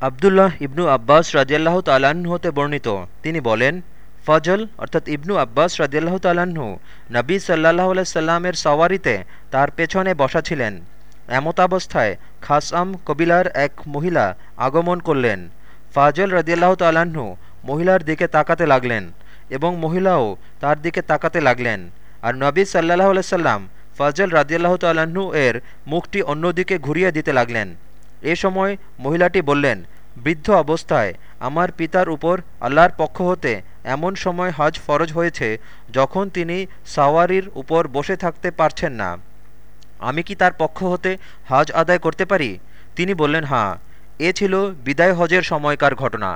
আবদুল্লাহ ইবনু আব্বাস রাজিয়াল্লাহ তাল্লাহ্ন হতে বর্ণিত। তিনি বলেন, ফজল অর্থাৎ ইবনু আব্বাস রাজিয়াল্লাহ তাল্লাহ্ন নবী সাল্লাহ সাল্লামের সওয়ারিতে তার পেছনে বসা ছিলেন। এমতাবস্থায় খাসআম কবিলার এক মহিলা আগমন করলেন। ফাজল রদিয়াল্লাহ তাল্লাহ্ন মহিলার দিকে তাকাতে লাগলেন এবং মহিলাও তার দিকে তাকাতে লাগলেন। আর নবী সাল্লাহ সাল্লাম ফজল রাদিয়াল্লাহ তাল্লাহ্ন এর মুখটি অন্যদিকে ঘুরিয়ে দিতে লাগলেন। এ সময় মহিলাটি বললেন, বৃদ্ধ অবস্থায় আমার পিতার উপর আল্লাহর পক্ষ হতে এমন সময় হজ ফরজ হয়েছে যখন তিনি সাওয়ারির উপর বসে থাকতে পারছেন না। আমি কি তার পক্ষ হতে হজ আদায় করতে পারি? তিনি বললেন হ্যাঁ এ ছিল বিদায় হজের সময়কার ঘটনা।